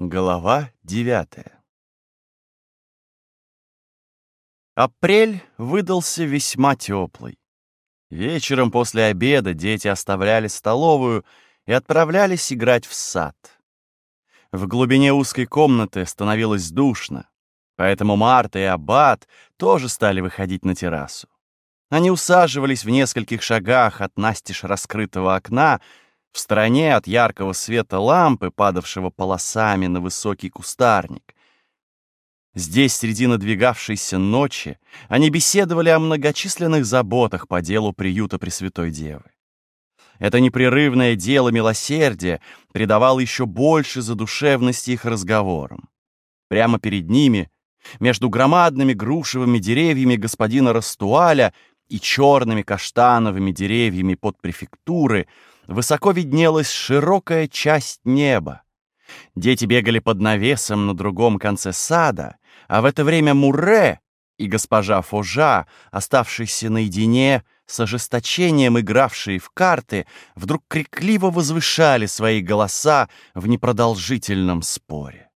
Глава девятая Апрель выдался весьма теплый. Вечером после обеда дети оставляли столовую и отправлялись играть в сад. В глубине узкой комнаты становилось душно, поэтому Марта и Аббат тоже стали выходить на террасу. Они усаживались в нескольких шагах от настежь раскрытого окна в стороне от яркого света лампы, падавшего полосами на высокий кустарник. Здесь, среди надвигавшейся ночи, они беседовали о многочисленных заботах по делу приюта Пресвятой Девы. Это непрерывное дело милосердия придавало еще больше задушевности их разговорам. Прямо перед ними, между громадными грушевыми деревьями господина Растуаля и черными каштановыми деревьями под префектуры, высоко виднелась широкая часть неба. Дети бегали под навесом на другом конце сада, а в это время Муре и госпожа Фожа, оставшиеся наедине с ожесточением игравшие в карты, вдруг крикливо возвышали свои голоса в непродолжительном споре.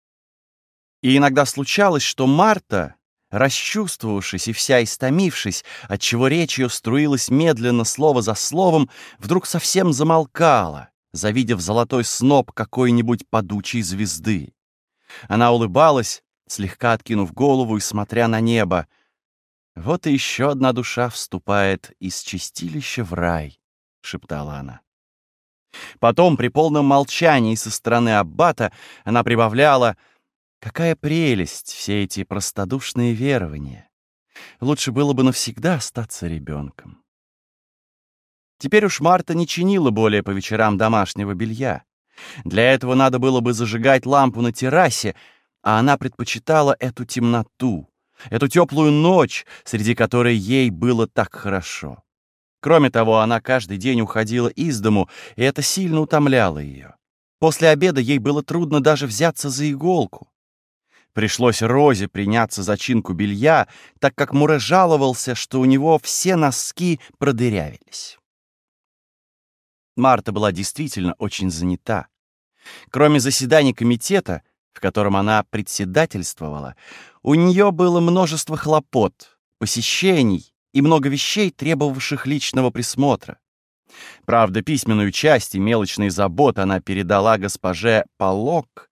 И иногда случалось, что Марта, расчувствовавшись и вся истомившись, отчего речь ее струилась медленно слово за словом, вдруг совсем замолкала, завидев золотой сноп какой-нибудь падучей звезды. Она улыбалась, слегка откинув голову и смотря на небо. «Вот и еще одна душа вступает из чистилища в рай», — шептала она. Потом, при полном молчании со стороны Аббата, она прибавляла — Какая прелесть все эти простодушные верования. Лучше было бы навсегда остаться ребенком. Теперь уж Марта не чинила более по вечерам домашнего белья. Для этого надо было бы зажигать лампу на террасе, а она предпочитала эту темноту, эту теплую ночь, среди которой ей было так хорошо. Кроме того, она каждый день уходила из дому, и это сильно утомляло ее. После обеда ей было трудно даже взяться за иголку. Пришлось Розе приняться за чинку белья, так как Муре жаловался, что у него все носки продырявились. Марта была действительно очень занята. Кроме заседаний комитета, в котором она председательствовала, у нее было множество хлопот, посещений и много вещей, требовавших личного присмотра. Правда, письменную часть и мелочные заботы она передала госпоже Полок,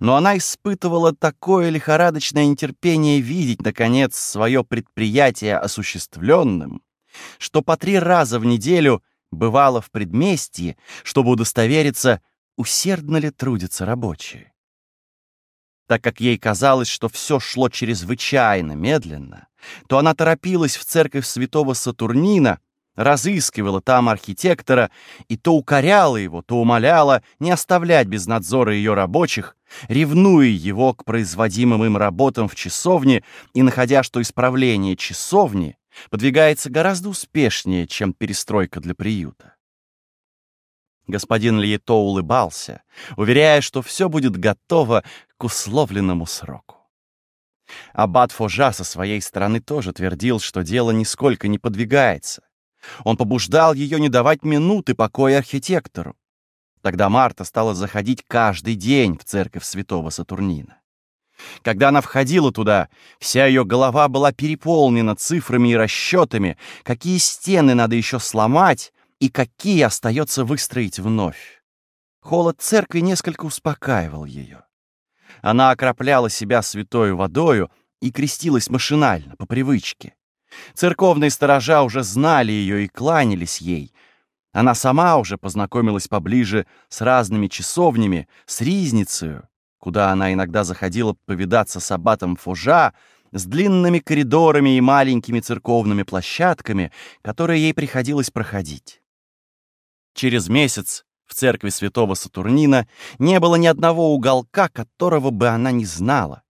но она испытывала такое лихорадочное нетерпение видеть, наконец, свое предприятие осуществленным, что по три раза в неделю бывала в предместье, чтобы удостовериться, усердно ли трудятся рабочие. Так как ей казалось, что все шло чрезвычайно медленно, то она торопилась в церковь святого Сатурнина, разыскивала там архитектора и то укоряла его, то умоляла не оставлять без надзора ее рабочих, ревнуя его к производимым им работам в часовне и находя, что исправление часовни подвигается гораздо успешнее, чем перестройка для приюта. Господин Льето улыбался, уверяя, что все будет готово к условленному сроку. Аббат Фожа со своей стороны тоже твердил, что дело нисколько не подвигается, он побуждал ее не давать минуты покоя архитектору. Тогда Марта стала заходить каждый день в церковь святого Сатурнина. Когда она входила туда, вся ее голова была переполнена цифрами и расчетами, какие стены надо еще сломать и какие остается выстроить вновь. Холод церкви несколько успокаивал ее. Она окропляла себя святой водою и крестилась машинально, по привычке. Церковные сторожа уже знали ее и кланялись ей. Она сама уже познакомилась поближе с разными часовнями, с Ризницею, куда она иногда заходила повидаться с аббатом Фужа, с длинными коридорами и маленькими церковными площадками, которые ей приходилось проходить. Через месяц в церкви святого Сатурнина не было ни одного уголка, которого бы она не знала.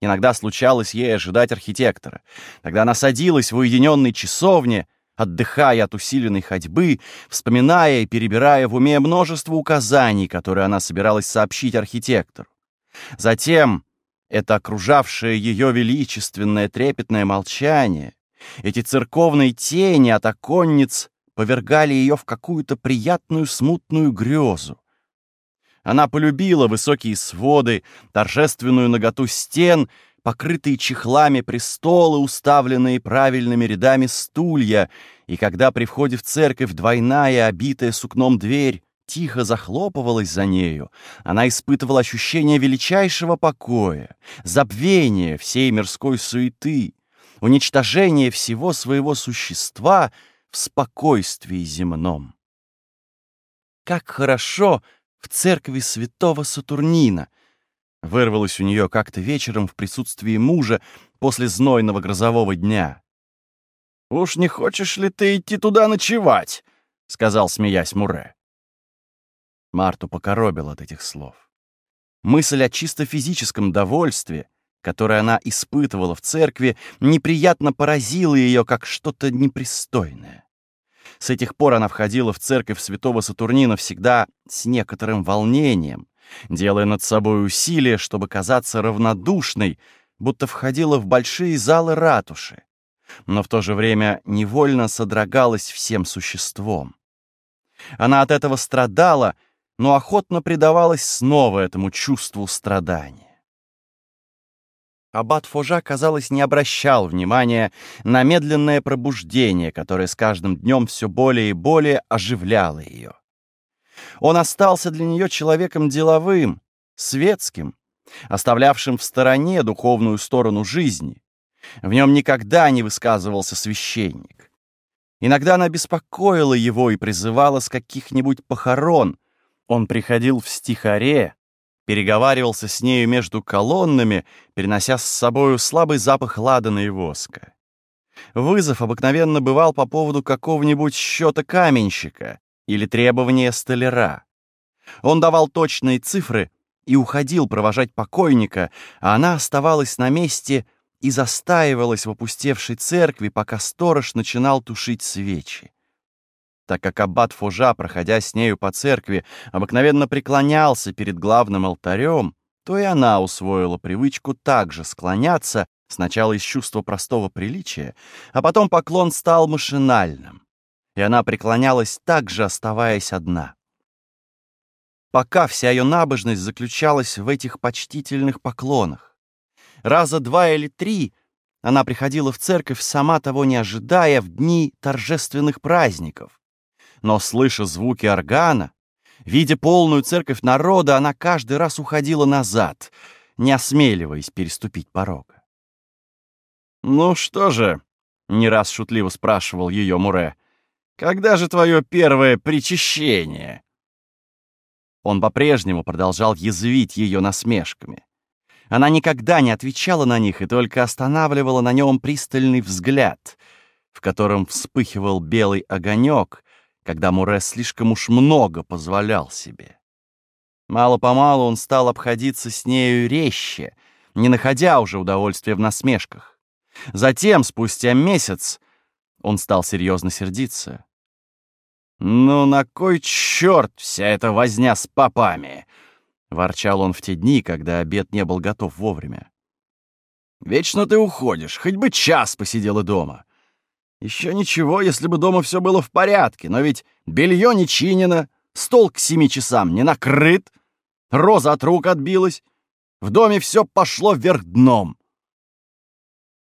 Иногда случалось ей ожидать архитектора. Тогда она садилась в уединенной часовне, отдыхая от усиленной ходьбы, вспоминая и перебирая в уме множество указаний, которые она собиралась сообщить архитектору. Затем это окружавшее ее величественное трепетное молчание, эти церковные тени от оконниц повергали ее в какую-то приятную смутную грезу. Она полюбила высокие своды, торжественную наготу стен, покрытые чехлами престолы, уставленные правильными рядами стулья, и когда при входе в церковь двойная, обитая сукном дверь, тихо захлопывалась за нею, она испытывала ощущение величайшего покоя, забвения всей мирской суеты, уничтожения всего своего существа в спокойствии земном. Как хорошо в церкви святого Сатурнина! Вырвалось у нее как-то вечером в присутствии мужа после знойного грозового дня. «Уж не хочешь ли ты идти туда ночевать?» — сказал, смеясь Муре. Марту покоробил от этих слов. Мысль о чисто физическом довольстве, которое она испытывала в церкви, неприятно поразила ее как что-то непристойное. С этих пор она входила в церковь святого Сатурнина всегда с некоторым волнением, делая над собой усилия, чтобы казаться равнодушной, будто входила в большие залы ратуши, но в то же время невольно содрогалась всем существом. Она от этого страдала, но охотно предавалась снова этому чувству страдания. Аббат Фужа, казалось, не обращал внимания на медленное пробуждение, которое с каждым днем все более и более оживляло ее. Он остался для нее человеком деловым, светским, оставлявшим в стороне духовную сторону жизни. В нем никогда не высказывался священник. Иногда она беспокоила его и призывала с каких-нибудь похорон. Он приходил в стихаре, переговаривался с нею между колоннами, перенося с собою слабый запах ладана и воска. Вызов обыкновенно бывал по поводу какого-нибудь счета каменщика или требования столяра. Он давал точные цифры и уходил провожать покойника, а она оставалась на месте и застаивалась в опустевшей церкви, пока сторож начинал тушить свечи так как аббат Фужа, проходя с нею по церкви, обыкновенно преклонялся перед главным алтарем, то и она усвоила привычку также склоняться, сначала из чувства простого приличия, а потом поклон стал машинальным, и она преклонялась также, оставаясь одна. Пока вся ее набожность заключалась в этих почтительных поклонах. Раза два или три она приходила в церковь, сама того не ожидая, в дни торжественных праздников, но, слыша звуки органа, видя полную церковь народа, она каждый раз уходила назад, не осмеливаясь переступить порога. «Ну что же?» — не раз шутливо спрашивал ее Муре. «Когда же твое первое причащение?» Он по-прежнему продолжал язвить ее насмешками. Она никогда не отвечала на них и только останавливала на нем пристальный взгляд, в котором вспыхивал белый огонек, когда Муре слишком уж много позволял себе. Мало-помалу он стал обходиться с нею резче, не находя уже удовольствия в насмешках. Затем, спустя месяц, он стал серьезно сердиться. «Ну на кой черт вся эта возня с попами?» — ворчал он в те дни, когда обед не был готов вовремя. «Вечно ты уходишь, хоть бы час посидела дома. Еще ничего, если бы дома все было в порядке, но ведь белье не чинено, стол к семи часам не накрыт, роза от рук отбилась, в доме все пошло вверх дном.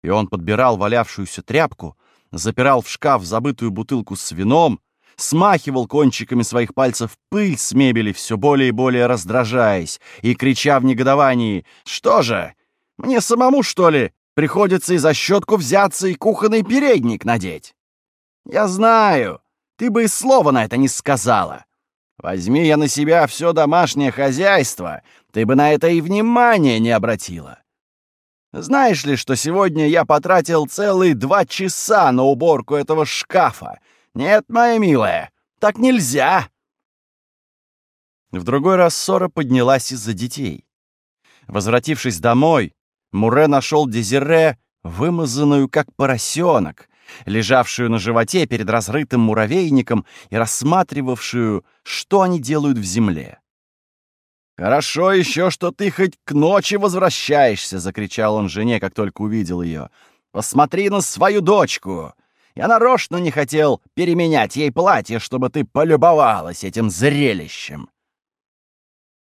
И он подбирал валявшуюся тряпку, запирал в шкаф забытую бутылку с вином, смахивал кончиками своих пальцев пыль с мебели, все более и более раздражаясь, и крича в негодовании «Что же, мне самому, что ли, Приходится и за щетку взяться, и кухонный передник надеть. Я знаю, ты бы и слова на это не сказала. Возьми я на себя все домашнее хозяйство, ты бы на это и внимания не обратила. Знаешь ли, что сегодня я потратил целые два часа на уборку этого шкафа? Нет, моя милая, так нельзя. В другой раз ссора поднялась из-за детей. Возвратившись домой, Муре нашел Дезире, вымазанную как поросенок, лежавшую на животе перед разрытым муравейником и рассматривавшую, что они делают в земле. «Хорошо еще, что ты хоть к ночи возвращаешься!» — закричал он жене, как только увидел ее. «Посмотри на свою дочку!» Я нарочно не хотел переменять ей платье, чтобы ты полюбовалась этим зрелищем.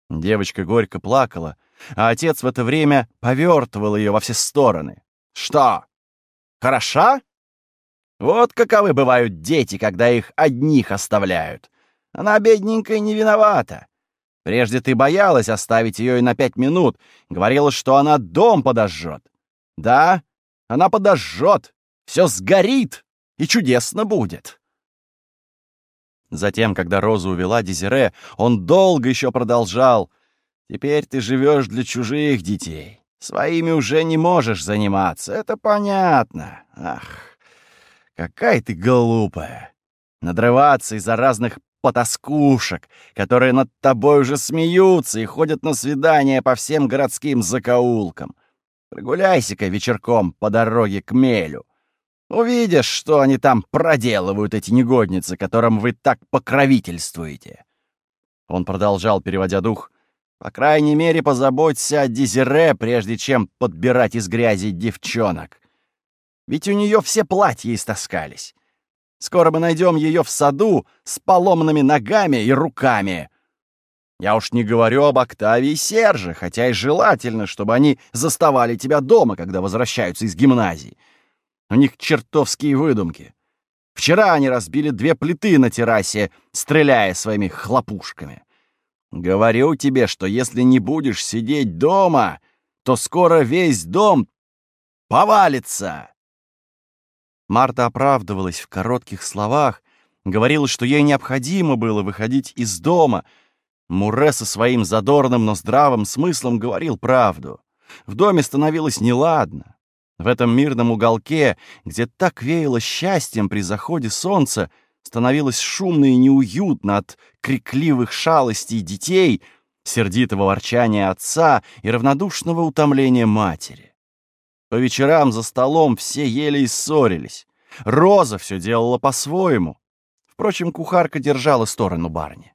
Девочка горько плакала, а отец в это время повертывал ее во все стороны. «Что? Хороша? Вот каковы бывают дети, когда их одних оставляют. Она, бедненькая, не виновата. Прежде ты боялась оставить ее и на пять минут, говорила, что она дом подожжет. Да, она подожжет, все сгорит, и чудесно будет». Затем, когда Розу увела Дезире, он долго еще продолжал. «Теперь ты живешь для чужих детей. Своими уже не можешь заниматься, это понятно. Ах, какая ты глупая. Надрываться из-за разных потаскушек, которые над тобой уже смеются и ходят на свидания по всем городским закоулкам. Прогуляйся-ка вечерком по дороге к Мелю. Увидишь, что они там проделывают, эти негодницы, которым вы так покровительствуете. Он продолжал, переводя дух. По крайней мере, позаботься о Дезире, прежде чем подбирать из грязи девчонок. Ведь у нее все платья истаскались. Скоро мы найдем ее в саду с поломанными ногами и руками. Я уж не говорю об Октавии и Серже, хотя и желательно, чтобы они заставали тебя дома, когда возвращаются из гимназии. У них чертовские выдумки. Вчера они разбили две плиты на террасе, стреляя своими хлопушками. Говорю тебе, что если не будешь сидеть дома, то скоро весь дом повалится. Марта оправдывалась в коротких словах, говорила, что ей необходимо было выходить из дома. Муре со своим задорным, но здравым смыслом говорил правду. В доме становилось неладно. В этом мирном уголке, где так веяло счастьем при заходе солнца, становилось шумно и неуютно от крикливых шалостей детей, сердитого ворчания отца и равнодушного утомления матери. По вечерам за столом все ели и ссорились. Роза все делала по-своему. Впрочем, кухарка держала сторону барни.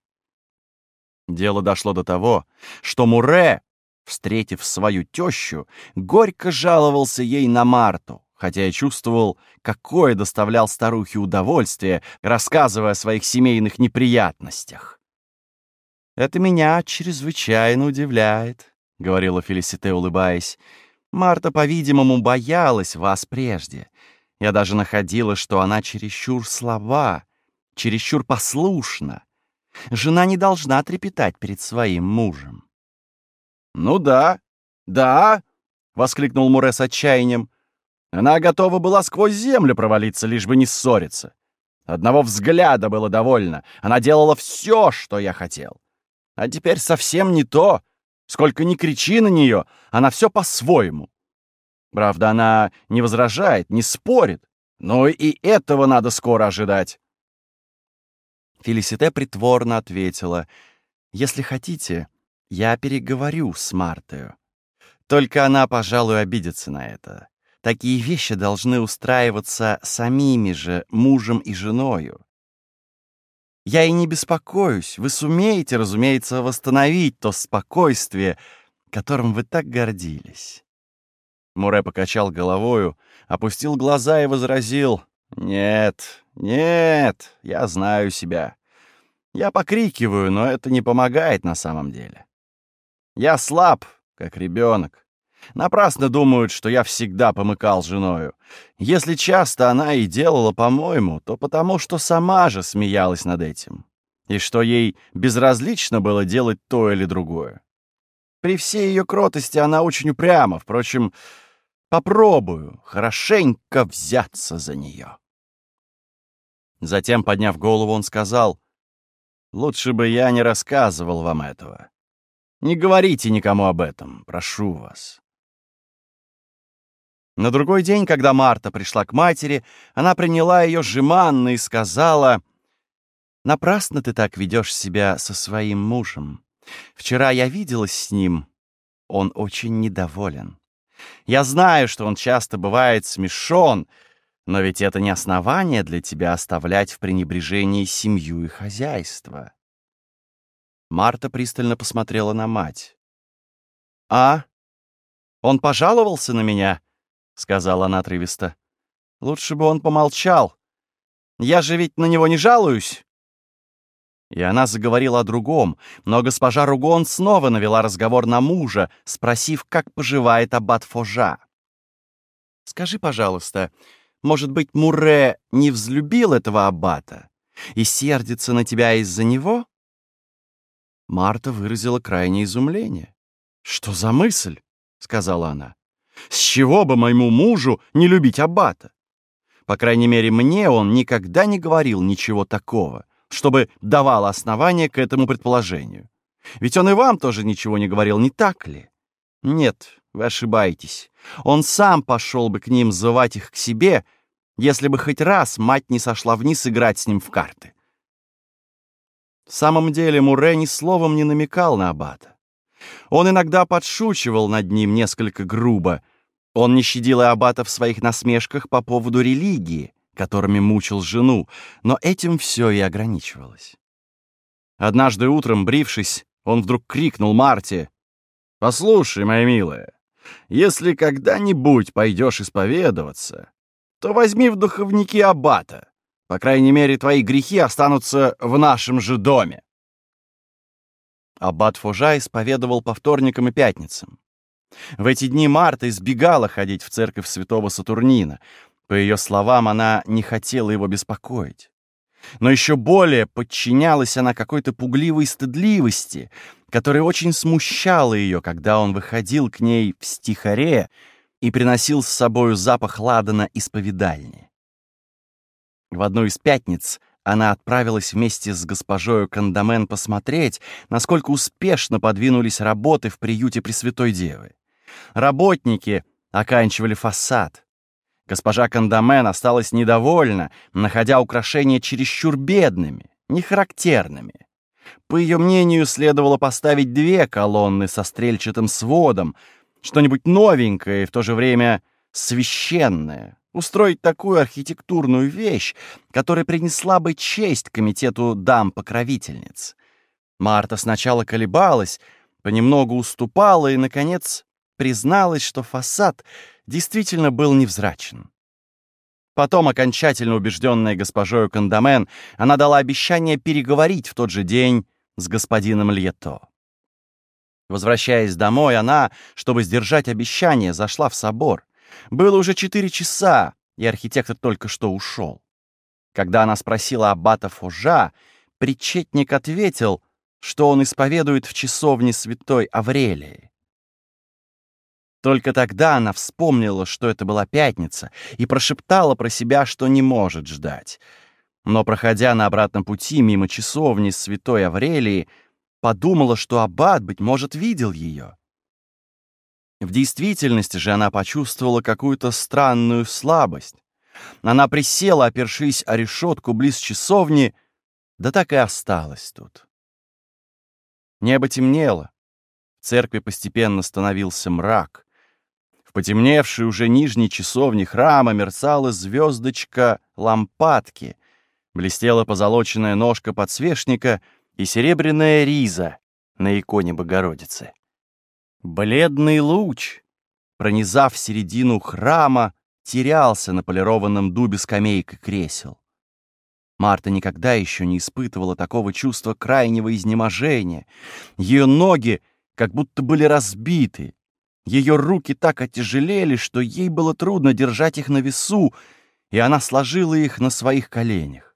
Дело дошло до того, что Муре, встретив свою тещу, горько жаловался ей на Марту, хотя и чувствовал, какое доставлял старухе удовольствие, рассказывая о своих семейных неприятностях. «Это меня чрезвычайно удивляет», — говорила Фелисите, улыбаясь. «Марта, по-видимому, боялась вас прежде. Я даже находила, что она чересчур слаба, чересчур послушна. Жена не должна трепетать перед своим мужем. «Ну да, да!» — воскликнул Муре с отчаянием. «Она готова была сквозь землю провалиться, лишь бы не ссориться. Одного взгляда было довольно. Она делала все, что я хотел. А теперь совсем не то. Сколько ни кричи на нее, она все по-своему. Правда, она не возражает, не спорит. Но и этого надо скоро ожидать». Фелисите притворно ответила. «Если хотите, я переговорю с Мартою. Только она, пожалуй, обидится на это. Такие вещи должны устраиваться самими же мужем и женою. Я и не беспокоюсь. Вы сумеете, разумеется, восстановить то спокойствие, которым вы так гордились. Муре покачал головою, опустил глаза и возразил. «Нет, нет, я знаю себя. Я покрикиваю, но это не помогает на самом деле. Я слаб, как ребенок. Напрасно думают, что я всегда помыкал женою. Если часто она и делала по-моему, то потому, что сама же смеялась над этим. И что ей безразлично было делать то или другое. При всей ее кротости она очень упряма. Впрочем, попробую хорошенько взяться за нее. Затем, подняв голову, он сказал, «Лучше бы я не рассказывал вам этого. Не говорите никому об этом, прошу вас. На другой день, когда Марта пришла к матери, она приняла ее жеманно и сказала, «Напрасно ты так ведешь себя со своим мужем. Вчера я виделась с ним. Он очень недоволен. Я знаю, что он часто бывает смешон, но ведь это не основание для тебя оставлять в пренебрежении семью и хозяйство. Марта пристально посмотрела на мать. «А? Он пожаловался на меня?» — сказала она отрывисто. «Лучше бы он помолчал. Я же ведь на него не жалуюсь». И она заговорила о другом, но госпожа Ругон снова навела разговор на мужа, спросив, как поживает аббат Фожа. «Скажи, пожалуйста, может быть, Муре не взлюбил этого аббата и сердится на тебя из-за него?» Марта выразила крайнее изумление. «Что за мысль?» — сказала она. «С чего бы моему мужу не любить аббата? По крайней мере, мне он никогда не говорил ничего такого, чтобы давало основание к этому предположению. Ведь он и вам тоже ничего не говорил, не так ли? Нет, вы ошибаетесь. Он сам пошел бы к ним звать их к себе, если бы хоть раз мать не сошла вниз играть с ним в карты. В самом деле Муре ни словом не намекал на аббата. Он иногда подшучивал над ним несколько грубо. Он не щадил и аббата в своих насмешках по поводу религии, которыми мучил жену, но этим все и ограничивалось. Однажды утром, брившись, он вдруг крикнул Марте, «Послушай, моя милая, если когда-нибудь пойдешь исповедоваться, то возьми в духовники аббата. По крайней мере, твои грехи останутся в нашем же доме». Аббат Фужа исповедовал по вторникам и пятницам. В эти дни Марта избегала ходить в церковь святого Сатурнина. По ее словам, она не хотела его беспокоить. Но еще более подчинялась она какой-то пугливой стыдливости, которая очень смущала ее, когда он выходил к ней в стихаре и приносил с собою запах ладана исповедальни. В одну из пятниц она отправилась вместе с госпожою Кандамен посмотреть, насколько успешно подвинулись работы в приюте Пресвятой Девы. Работники оканчивали фасад. Госпожа Кандамен осталась недовольна, находя украшения чересчур бедными, нехарактерными. По ее мнению, следовало поставить две колонны со стрельчатым сводом, что-нибудь новенькое и в то же время священное, устроить такую архитектурную вещь, которая принесла бы честь комитету дам-покровительниц. Марта сначала колебалась, понемногу уступала и, наконец, призналась, что фасад действительно был невзрачен. Потом, окончательно убежденная госпожою Кандамен, она дала обещание переговорить в тот же день с господином Льето. Возвращаясь домой, она, чтобы сдержать обещание, зашла в собор. Было уже четыре часа, и архитектор только что ушел. Когда она спросила аббата Фужа, причетник ответил, что он исповедует в часовне святой Аврелии. Только тогда она вспомнила, что это была пятница, и прошептала про себя, что не может ждать. Но, проходя на обратном пути мимо часовни святой Аврелии, подумала, что аббат, быть может, видел ее. В действительности же она почувствовала какую-то странную слабость. Она присела, опершись о решетку близ часовни, да так и осталась тут. Небо темнело. В церкви постепенно становился мрак. В потемневшей уже нижней часовне храма мерцала звездочка лампадки, блестела позолоченная ножка подсвечника и серебряная риза на иконе Богородицы. Бледный луч, пронизав середину храма, терялся на полированном дубе скамейка кресел. Марта никогда еще не испытывала такого чувства крайнего изнеможения. Ее ноги как будто были разбиты. Ее руки так отяжелели, что ей было трудно держать их на весу, и она сложила их на своих коленях.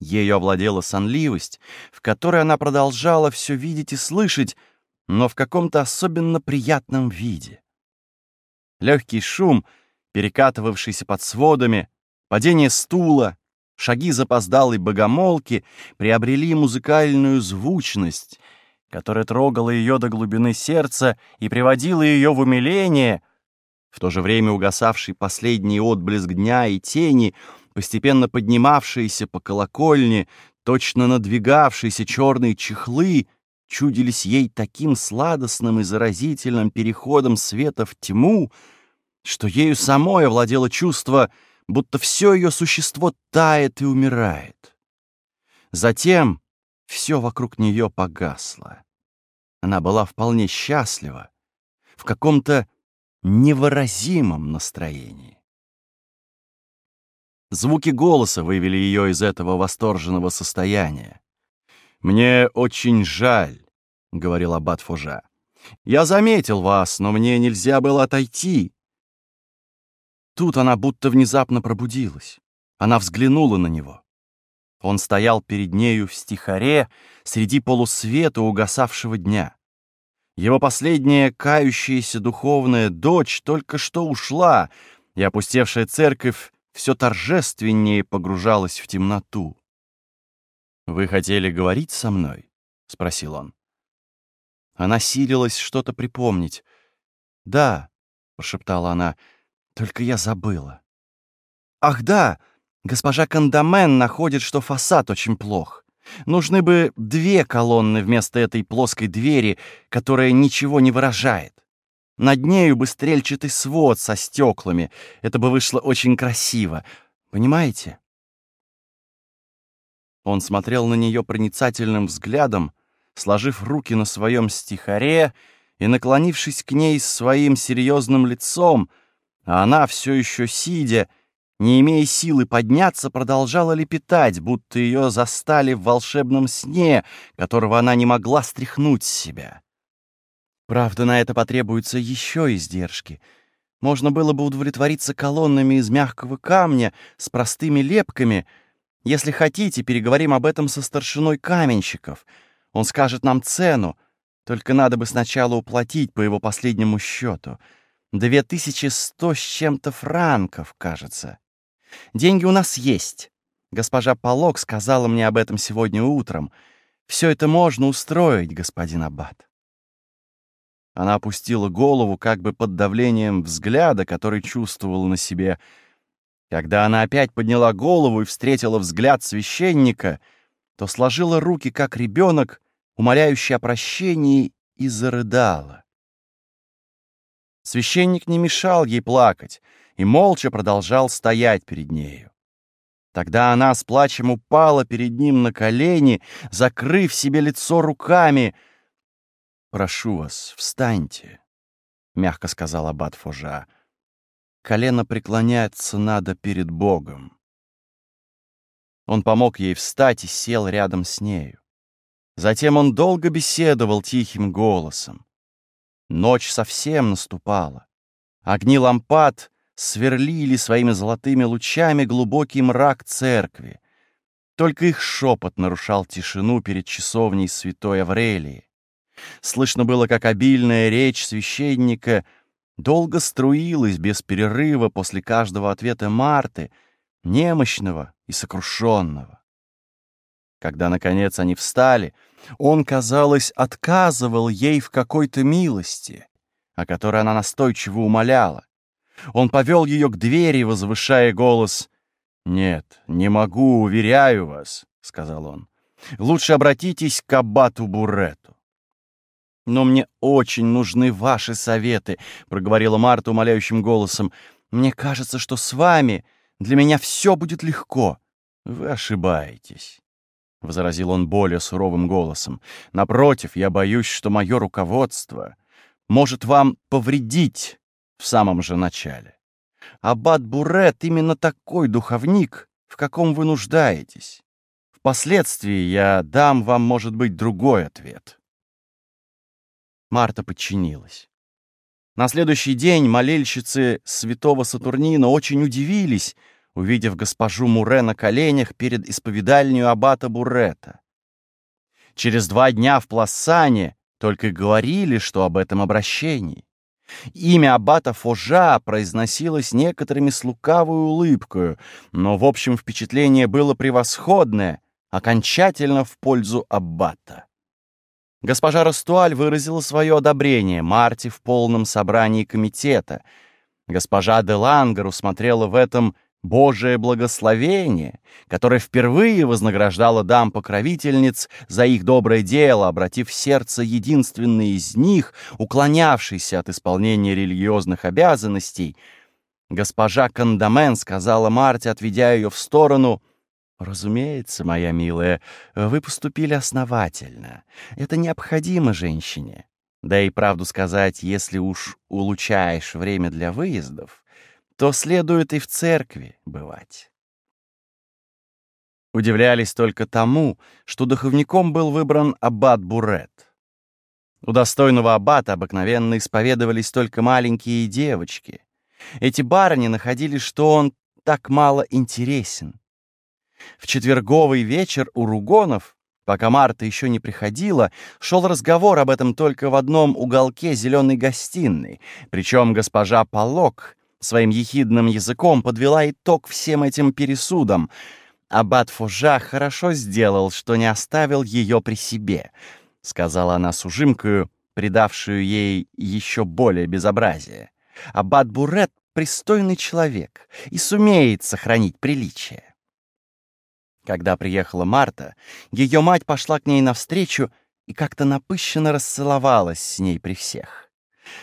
Ею овладела сонливость, в которой она продолжала все видеть и слышать, но в каком-то особенно приятном виде. Легкий шум, перекатывавшийся под сводами, падение стула, шаги запоздалой богомолки приобрели музыкальную звучность, которая трогала ее до глубины сердца и приводила ее в умиление, в то же время угасавший последний отблеск дня и тени, постепенно поднимавшиеся по колокольне, точно надвигавшиеся черные чехлы, чудились ей таким сладостным и заразительным переходом света в тьму, что ею самой овладело чувство, будто все ее существо тает и умирает. Затем все вокруг нее погасло. Она была вполне счастлива, в каком-то невыразимом настроении. Звуки голоса вывели ее из этого восторженного состояния. «Мне очень жаль», — говорил аббат Фужа. «Я заметил вас, но мне нельзя было отойти». Тут она будто внезапно пробудилась. Она взглянула на него. Он стоял перед нею в стихаре среди полусвета угасавшего дня. Его последняя кающаяся духовная дочь только что ушла, и опустевшая церковь все торжественнее погружалась в темноту. «Вы хотели говорить со мной?» — спросил он. Она силилась что-то припомнить. «Да», — прошептала она, — «только я забыла». «Ах, да! Госпожа Кандамен находит, что фасад очень плох. Нужны бы две колонны вместо этой плоской двери, которая ничего не выражает. Над нею бы стрельчатый свод со стеклами. Это бы вышло очень красиво. Понимаете?» Он смотрел на нее проницательным взглядом, сложив руки на своем стихаре и наклонившись к ней своим серьезным лицом, а она, все еще сидя, не имея силы подняться, продолжала лепетать, будто ее застали в волшебном сне, которого она не могла стряхнуть с себя. Правда, на это потребуются еще издержки. Можно было бы удовлетвориться колоннами из мягкого камня с простыми лепками — если хотите, переговорим об этом со старшиной каменщиков. Он скажет нам цену, только надо бы сначала уплатить по его последнему счету. Две тысячи сто с чем-то франков, кажется. Деньги у нас есть. Госпожа Полок сказала мне об этом сегодня утром. Все это можно устроить, господин Аббат. Она опустила голову как бы под давлением взгляда, который чувствовала на себе, — когда она опять подняла голову и встретила взгляд священника, то сложила руки, как ребенок, умоляющий о прощении, и зарыдала. Священник не мешал ей плакать и молча продолжал стоять перед нею. Тогда она с плачем упала перед ним на колени, закрыв себе лицо руками. «Прошу вас, встаньте», — мягко сказал аббат Фужа колено преклоняться надо перед Богом. Он помог ей встать и сел рядом с нею. Затем он долго беседовал тихим голосом. Ночь совсем наступала. Огни лампад сверлили своими золотыми лучами глубокий мрак церкви. Только их шепот нарушал тишину перед часовней святой Аврелии. Слышно было, как обильная речь священника — долго струилась без перерыва после каждого ответа Марты, немощного и сокрушенного. Когда, наконец, они встали, он, казалось, отказывал ей в какой-то милости, о которой она настойчиво умоляла. Он повел ее к двери, возвышая голос. «Нет, не могу, уверяю вас», — сказал он. «Лучше обратитесь к аббату Бурету. «Но мне очень нужны ваши советы», — проговорила Марта умоляющим голосом. «Мне кажется, что с вами для меня все будет легко». «Вы ошибаетесь», — возразил он более суровым голосом. «Напротив, я боюсь, что мое руководство может вам повредить в самом же начале. Аббат Бурет именно такой духовник, в каком вы нуждаетесь. Впоследствии я дам вам, может быть, другой ответ». Марта подчинилась. На следующий день молельщицы святого Сатурнина очень удивились, увидев госпожу Муре на коленях перед исповедальнью аббата Бурета. Через два дня в Пласане только говорили, что об этом обращении. Имя аббата Фожа произносилось некоторыми с лукавой улыбкою, но в общем впечатление было превосходное, окончательно в пользу аббата. Госпожа Растуаль выразила свое одобрение Марте в полном собрании комитета. Госпожа де Лангер усмотрела в этом Божие благословение, которое впервые вознаграждало дам-покровительниц за их доброе дело, обратив сердце единственной из них, уклонявшейся от исполнения религиозных обязанностей. Госпожа Кандамен сказала Марте, отведя ее в сторону — «Разумеется, моя милая, вы поступили основательно. Это необходимо женщине. Да и правду сказать, если уж улучшаешь время для выездов, то следует и в церкви бывать». удивлялись только тому, что духовником был выбран аббат Бурет. У достойного аббата обыкновенно исповедовались только маленькие девочки. Эти барыни находили, что он так мало интересен. В четверговый вечер у Ругонов, пока Марта еще не приходила, шел разговор об этом только в одном уголке зеленой гостиной, причем госпожа Полок своим ехидным языком подвела итог всем этим пересудам. Аббат Фужа хорошо сделал, что не оставил ее при себе, сказала она с ужимкою, придавшую ей еще более безобразие. Аббат Бурет — пристойный человек и сумеет сохранить приличие. Когда приехала Марта, ее мать пошла к ней навстречу и как-то напыщенно расцеловалась с ней при всех.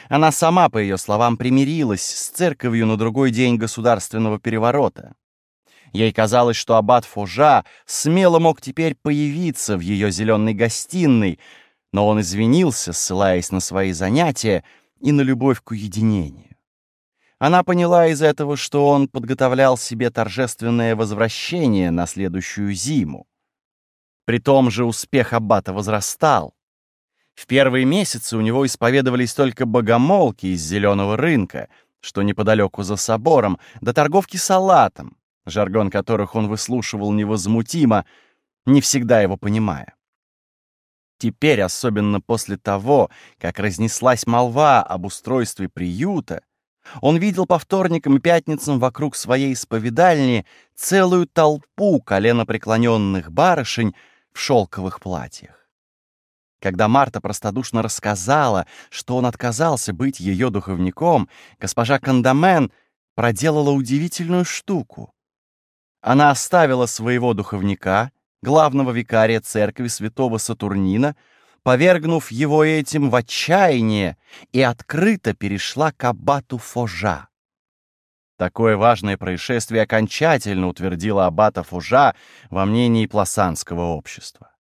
Она сама, по ее словам, примирилась с церковью на другой день государственного переворота. Ей казалось, что аббат Фужа смело мог теперь появиться в ее зеленой гостиной, но он извинился, ссылаясь на свои занятия и на любовь к уединению. Она поняла из этого, что он подготовлял себе торжественное возвращение на следующую зиму. При том же успех Аббата возрастал. В первые месяцы у него исповедовались только богомолки из зеленого рынка, что неподалеку за собором, до торговки салатом, жаргон которых он выслушивал невозмутимо, не всегда его понимая. Теперь, особенно после того, как разнеслась молва об устройстве приюта, он видел по вторникам и пятницам вокруг своей исповедальни целую толпу коленопреклоненных барышень в шелковых платьях. Когда Марта простодушно рассказала, что он отказался быть ее духовником, госпожа Кандамен проделала удивительную штуку. Она оставила своего духовника, главного викария церкви святого Сатурнина, повергнув его этим в отчаяние, и открыто перешла к аббату Фожа. Такое важное происшествие окончательно утвердило аббата Фужа во мнении пласанского общества.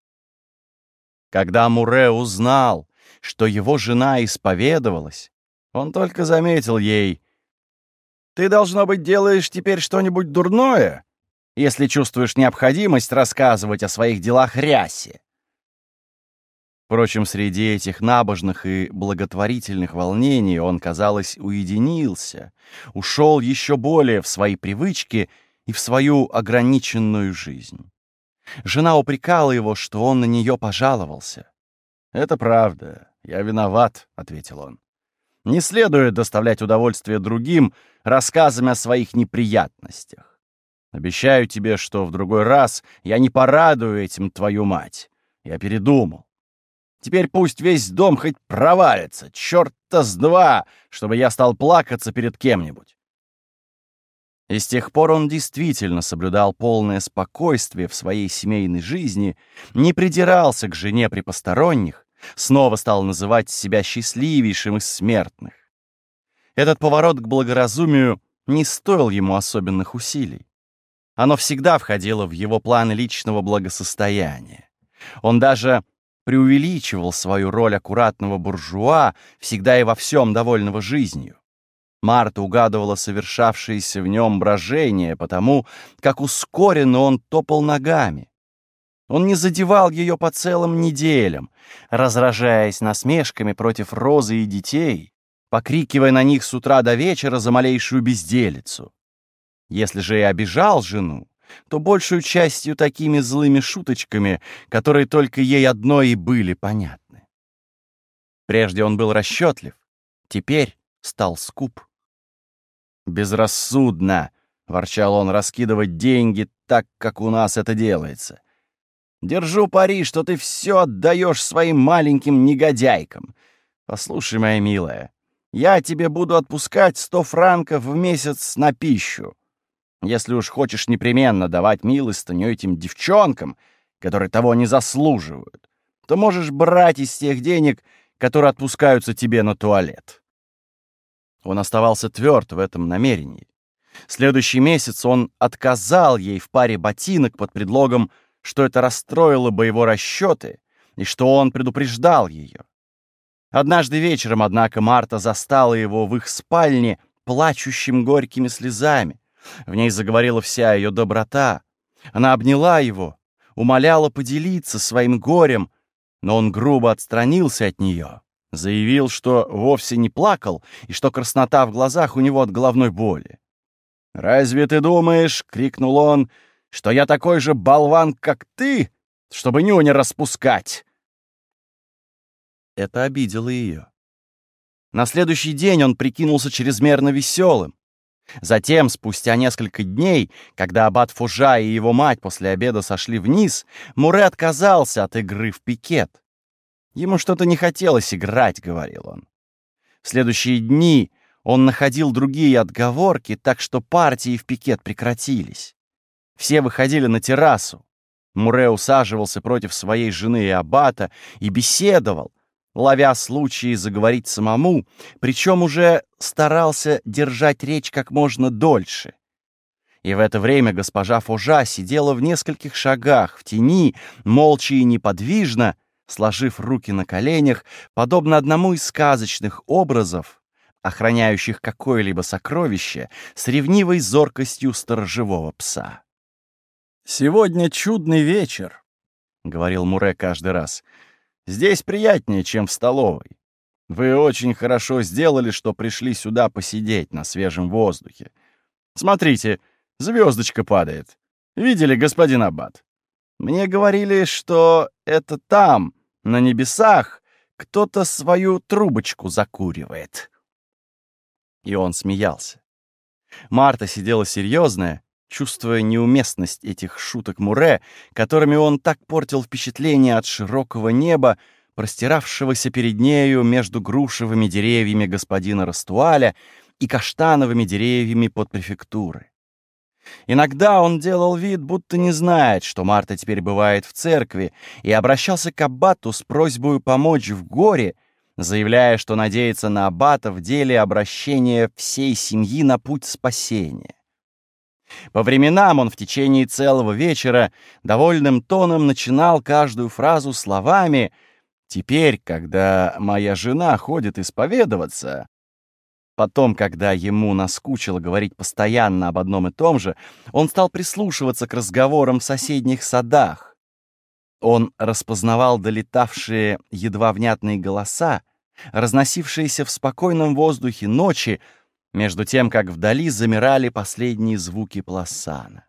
Когда Муре узнал, что его жена исповедовалась, он только заметил ей, «Ты, должно быть, делаешь теперь что-нибудь дурное, если чувствуешь необходимость рассказывать о своих делах рясе. Впрочем, среди этих набожных и благотворительных волнений он, казалось, уединился, ушел еще более в свои привычки и в свою ограниченную жизнь. Жена упрекала его, что он на нее пожаловался. «Это правда, я виноват», — ответил он. «Не следует доставлять удовольствие другим рассказами о своих неприятностях. Обещаю тебе, что в другой раз я не порадую этим твою мать. Я передумал. Теперь пусть весь дом хоть провалится, черта с два, чтобы я стал плакаться перед кем-нибудь. И с тех пор он действительно соблюдал полное спокойствие в своей семейной жизни, не придирался к жене при посторонних, снова стал называть себя счастливейшим из смертных. Этот поворот к благоразумию не стоил ему особенных усилий. Оно всегда входило в его планы личного благосостояния. Он даже преувеличивал свою роль аккуратного буржуа, всегда и во всем довольного жизнью. Марта угадывала совершавшееся в нем брожение, потому как ускоренно он топал ногами. Он не задевал ее по целым неделям, разражаясь насмешками против Розы и детей, покрикивая на них с утра до вечера за малейшую безделицу. Если же и обижал жену, то большую частью такими злыми шуточками, которые только ей одной и были понятны. Прежде он был расчетлив, теперь стал скуп. «Безрассудно!» — ворчал он, — раскидывать деньги так, как у нас это делается. «Держу пари, что ты все отдаешь своим маленьким негодяйкам. Послушай, моя милая, я тебе буду отпускать сто франков в месяц на пищу. Если уж хочешь непременно давать милостыню этим девчонкам, которые того не заслуживают, то можешь брать из тех денег, которые отпускаются тебе на туалет. Он оставался тверд в этом намерении. Следующий месяц он отказал ей в паре ботинок под предлогом, что это расстроило бы его расчеты и что он предупреждал ее. Однажды вечером, однако, Марта застала его в их спальне, плачущим горькими слезами, в ней заговорила вся ее доброта. Она обняла его, умоляла поделиться своим горем, но он грубо отстранился от нее, заявил, что вовсе не плакал и что краснота в глазах у него от головной боли. «Разве ты думаешь, — крикнул он, — что я такой же болван, как ты, чтобы нюни распускать?» Это обидело ее. На следующий день он прикинулся чрезмерно веселым. Затем, спустя несколько дней, когда аббат Фужа и его мать после обеда сошли вниз, Муре отказался от игры в пикет. Ему что-то не хотелось играть, — говорил он. В следующие дни он находил другие отговорки, так что партии в пикет прекратились. Все выходили на террасу. Муре усаживался против своей жены и аббата и беседовал, ловя случаи заговорить самому, причем уже старался держать речь как можно дольше. И в это время госпожа Фужа сидела в нескольких шагах, в тени, молча и неподвижно, сложив руки на коленях, подобно одному из сказочных образов, охраняющих какое-либо сокровище с ревнивой зоркостью сторожевого пса. «Сегодня чудный вечер», — говорил Муре каждый раз, — Здесь приятнее, чем в столовой. Вы очень хорошо сделали, что пришли сюда посидеть на свежем воздухе. Смотрите, звездочка падает. Видели, господин Аббат? Мне говорили, что это там, на небесах, кто-то свою трубочку закуривает. И он смеялся. Марта сидела серьезная, чувствуя неуместность этих шуток Муре, которыми он так портил впечатление от широкого неба, простиравшегося перед нею между грушевыми деревьями господина Растуаля и каштановыми деревьями под префектуры. Иногда он делал вид, будто не знает, что Марта теперь бывает в церкви, и обращался к аббату с просьбой помочь в горе, заявляя, что надеется на аббата в деле обращения всей семьи на путь спасения. По временам он в течение целого вечера довольным тоном начинал каждую фразу словами «Теперь, когда моя жена ходит исповедоваться...» Потом, когда ему наскучило говорить постоянно об одном и том же, он стал прислушиваться к разговорам в соседних садах. Он распознавал долетавшие едва внятные голоса, разносившиеся в спокойном воздухе ночи, между тем, как вдали замирали последние звуки пласана.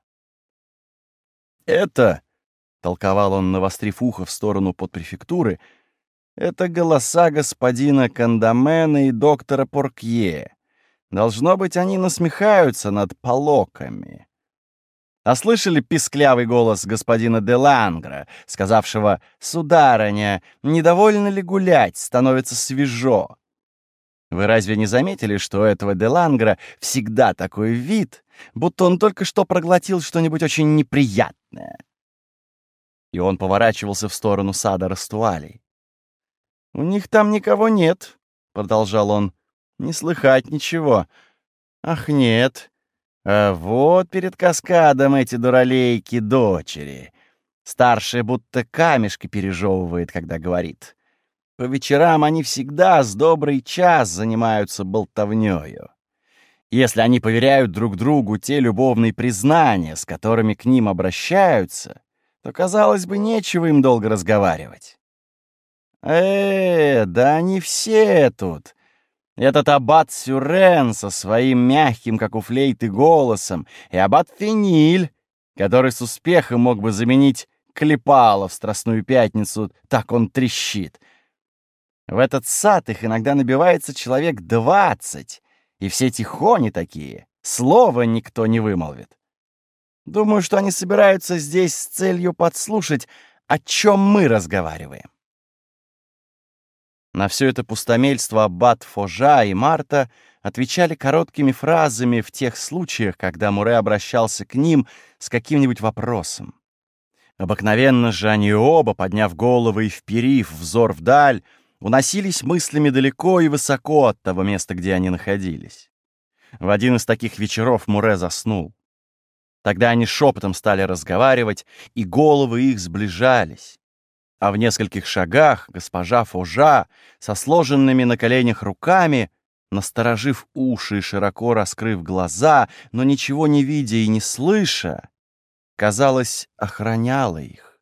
«Это», — толковал он, навострив ухо в сторону подпрефектуры, «это голоса господина Кандамена и доктора Поркье. Должно быть, они насмехаются над полоками». А слышали писклявый голос господина Делангра, сказавшего «Сударыня, недовольно ли гулять, становится свежо?» Вы разве не заметили, что у этого Делангра всегда такой вид, будто он только что проглотил что-нибудь очень неприятное? И он поворачивался в сторону сада Растуалей. «У них там никого нет», — продолжал он. «Не слыхать ничего. Ах, нет. А вот перед каскадом эти дуралейки дочери. Старшая будто камешки пережевывает, когда говорит. По вечерам они всегда с добрый час занимаются болтовнёю. Если они поверяют друг другу те любовные признания, с которыми к ним обращаются, то, казалось бы, нечего им долго разговаривать. Э, да они все тут. Этот аббат Сюрен со своим мягким, как у флейты, голосом, и аббат Фениль, который с успехом мог бы заменить Клепала в Страстную Пятницу, так он трещит — в этот сад их иногда набивается человек двадцать, и все тихони такие, слова никто не вымолвит. Думаю, что они собираются здесь с целью подслушать, о чем мы разговариваем. На все это пустомельство Аббат Фожа и Марта отвечали короткими фразами в тех случаях, когда Муре обращался к ним с каким-нибудь вопросом. Обыкновенно же они оба, подняв головы и вперив взор вдаль, уносились мыслями далеко и высоко от того места, где они находились. В один из таких вечеров Муре заснул. Тогда они шепотом стали разговаривать, и головы их сближались. А в нескольких шагах госпожа Фужа со сложенными на коленях руками, насторожив уши и широко раскрыв глаза, но ничего не видя и не слыша, казалось, охраняла их.